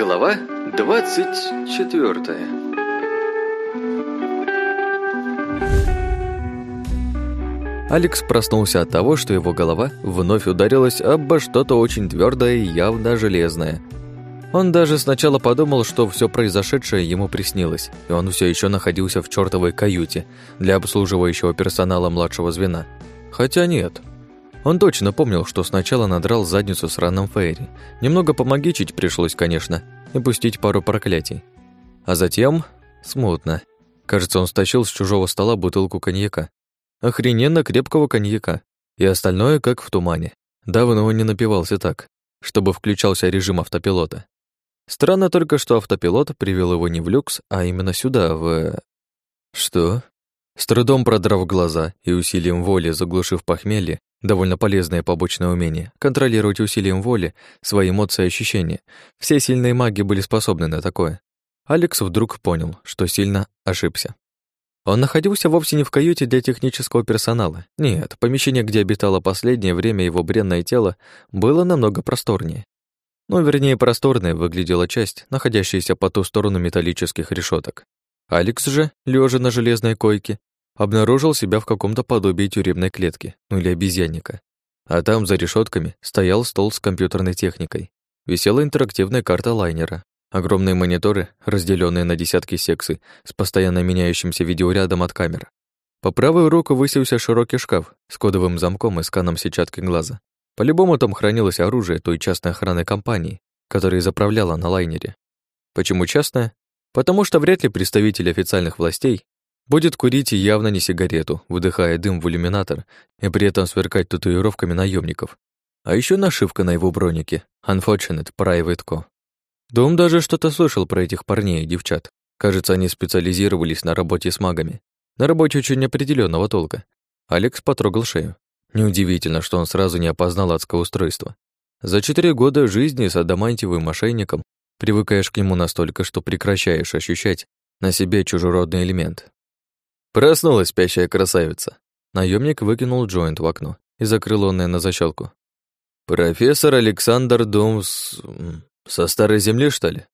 Глава 24 Алекс проснулся от того, что его голова вновь ударилась обо что-то очень твердое и явно железное. Он даже сначала подумал, что все произошедшее ему приснилось, и он все еще находился в чертовой каюте для обслуживающего персонала младшего звена. Хотя нет. Он точно помнил, что сначала надрал задницу с раном Фейри. Немного помогичить пришлось, конечно, и пустить пару проклятий. А затем... смутно. Кажется, он стащил с чужого стола бутылку коньяка. Охрененно крепкого коньяка. И остальное как в тумане. Давно он не напивался так, чтобы включался режим автопилота. Странно только, что автопилот привел его не в люкс, а именно сюда, в... Что? С трудом продрав глаза и усилием воли заглушив похмелье, довольно полезное побочное умение, контролировать усилием воли свои эмоции и ощущения. Все сильные маги были способны на такое. Алекс вдруг понял, что сильно ошибся. Он находился вовсе не в каюте для технического персонала. Нет, помещение, где обитало последнее время его бренное тело, было намного просторнее. Ну, вернее, просторная выглядела часть, находящаяся по ту сторону металлических решеток. Алекс же, лежа на железной койке, обнаружил себя в каком-то подобии тюремной клетки, ну или обезьянника. А там, за решетками, стоял стол с компьютерной техникой. Висела интерактивная карта лайнера, огромные мониторы, разделенные на десятки секций, с постоянно меняющимся видеорядом от камер. По правую руку высился широкий шкаф с кодовым замком и сканом сетчатки глаза. По-любому там хранилось оружие той частной охранной компании, которая заправляла на лайнере. Почему частная? Потому что вряд ли представитель официальных властей Будет курить явно не сигарету, выдыхая дым в иллюминатор и при этом сверкать татуировками наемников. А еще нашивка на его бронике «Unfortunate Private Co». Дом даже что-то слышал про этих парней и девчат. Кажется, они специализировались на работе с магами. На работе очень определенного толка. Алекс потрогал шею. Неудивительно, что он сразу не опознал адское устройство. За четыре года жизни с адамантиевым мошенником привыкаешь к нему настолько, что прекращаешь ощущать на себе чужеродный элемент. Проснулась спящая красавица. Наемник выкинул джойнт в окно и закрыл онное на защелку. «Профессор Александр Думс... со Старой Земли, что ли?»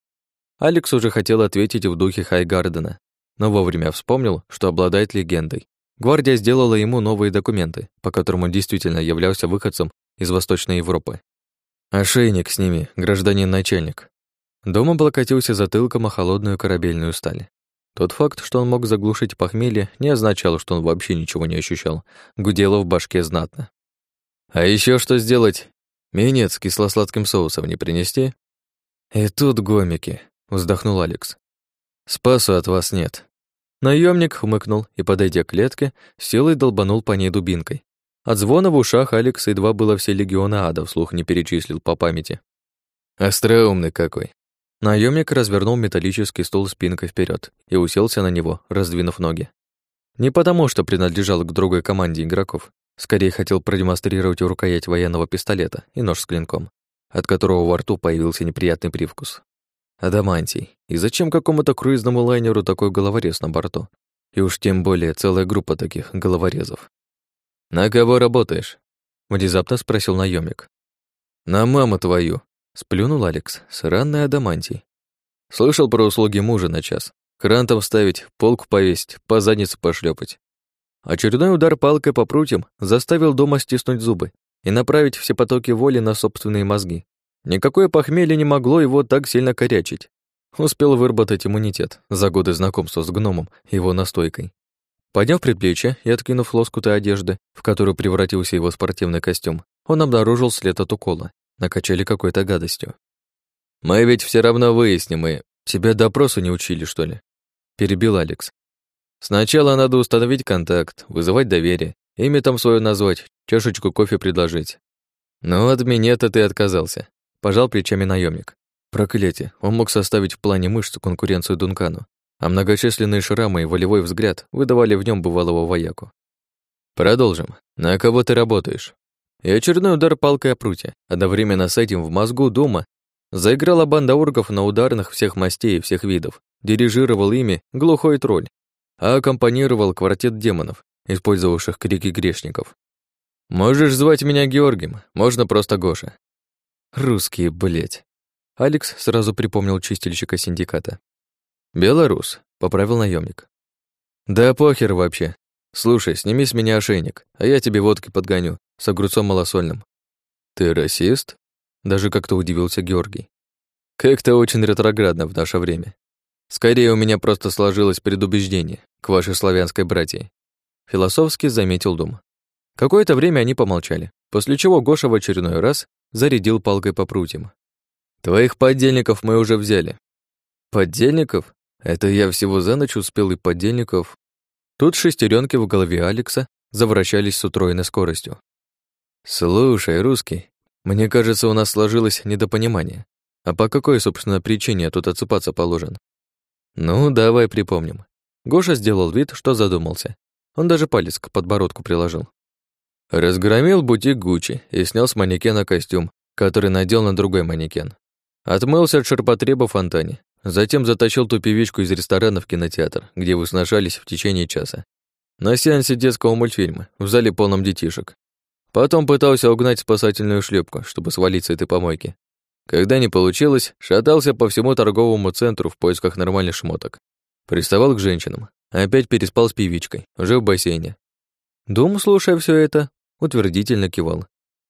Алекс уже хотел ответить в духе Хайгардена, но вовремя вспомнил, что обладает легендой. Гвардия сделала ему новые документы, по которым он действительно являлся выходцем из Восточной Европы. «Ошейник сними, гражданин начальник». Дом облокотился затылком о холодную корабельную сталь. Тот факт, что он мог заглушить похмелье, не означал, что он вообще ничего не ощущал. Гудело в башке знатно. «А еще что сделать? Минец с кисло-сладким соусом не принести?» «И тут гомики», — вздохнул Алекс. «Спасу от вас нет». Наемник хмыкнул и, подойдя к клетке, силой долбанул по ней дубинкой. От звона в ушах Алекс едва было все легионы ада вслух не перечислил по памяти. «Остроумный какой», Наемник развернул металлический стул спинкой вперед и уселся на него, раздвинув ноги. Не потому, что принадлежал к другой команде игроков, скорее хотел продемонстрировать рукоять военного пистолета и нож с клинком, от которого во рту появился неприятный привкус. Адамантий. И зачем какому-то круизному лайнеру такой головорез на борту? И уж тем более целая группа таких головорезов. «На кого работаешь?» — внезапно спросил наемник. «На маму твою», Сплюнул Алекс, сранный адамантий. Слышал про услуги мужа на час. Кран там ставить, полку повесить, по заднице пошлепать. Очередной удар палкой по прутьям заставил дома стиснуть зубы и направить все потоки воли на собственные мозги. Никакое похмелье не могло его так сильно корячить. Успел выработать иммунитет за годы знакомства с гномом и его настойкой. Подняв предплечье и откинув лоскуты одежды, в которую превратился его спортивный костюм, он обнаружил след от укола накачали какой-то гадостью. «Мы ведь все равно выясним, и тебя допросу не учили, что ли?» Перебил Алекс. «Сначала надо установить контакт, вызывать доверие, имя там свое назвать, чашечку кофе предложить». «Ну, от меня-то ты отказался», — пожал плечами наемник. Проклятие, он мог составить в плане мышц конкуренцию Дункану, а многочисленные шрамы и волевой взгляд выдавали в нем бывалого вояку. Продолжим. На кого ты работаешь? И очередной удар палкой о прутье. Одновременно с этим в мозгу дома заиграла банда орков на ударных всех мастей и всех видов. Дирижировал ими глухой тролль, а аккомпанировал квартет демонов, использовавших крики грешников. «Можешь звать меня Георгием, можно просто Гоша». Русские, блять. Алекс сразу припомнил чистильщика синдиката. «Белорус», — поправил наемник. «Да похер вообще. Слушай, сними с меня ошейник, а я тебе водки подгоню с огурцом малосольным». «Ты расист?» Даже как-то удивился Георгий. «Как-то очень ретроградно в наше время. Скорее, у меня просто сложилось предубеждение к вашей славянской братье». Философски заметил Дум. Какое-то время они помолчали, после чего Гоша в очередной раз зарядил палкой по прутьям. «Твоих подельников мы уже взяли». «Подельников? Это я всего за ночь успел и подельников». Тут шестеренки в голове Алекса завращались с утроенной скоростью. «Слушай, русский, мне кажется, у нас сложилось недопонимание. А по какой, собственно, причине я тут отсыпаться положен?» «Ну, давай припомним». Гоша сделал вид, что задумался. Он даже палец к подбородку приложил. Разгромил бутик Гуччи и снял с манекена костюм, который надел на другой манекен. Отмылся от ширпотреба в фонтане. Затем затащил ту певичку из ресторана в кинотеатр, где вы сношались в течение часа. На сеансе детского мультфильма, в зале полном детишек. Потом пытался угнать спасательную шлепку, чтобы свалить с этой помойки. Когда не получилось, шатался по всему торговому центру в поисках нормальных шмоток. Приставал к женщинам. Опять переспал с певичкой, уже в бассейне. Дум, слушая все это, утвердительно кивал.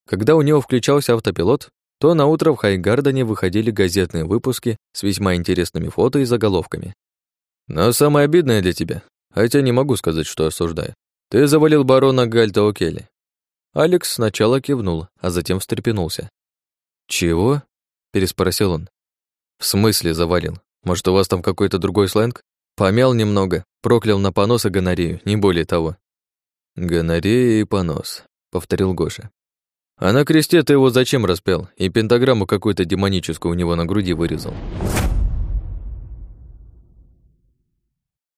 Когда у него включался автопилот, то на утро в Хайгардене выходили газетные выпуски с весьма интересными фото и заголовками. Но самое обидное для тебя, хотя не могу сказать, что осуждаю, ты завалил барона Гальта О'Келли. Алекс сначала кивнул, а затем встрепенулся. «Чего?» — переспросил он. «В смысле завалил? Может, у вас там какой-то другой сленг? Помял немного, проклял на понос и гонорею, не более того». «Гонорея и понос», — повторил Гоша. «А на кресте ты его зачем распял и пентаграмму какую-то демоническую у него на груди вырезал?»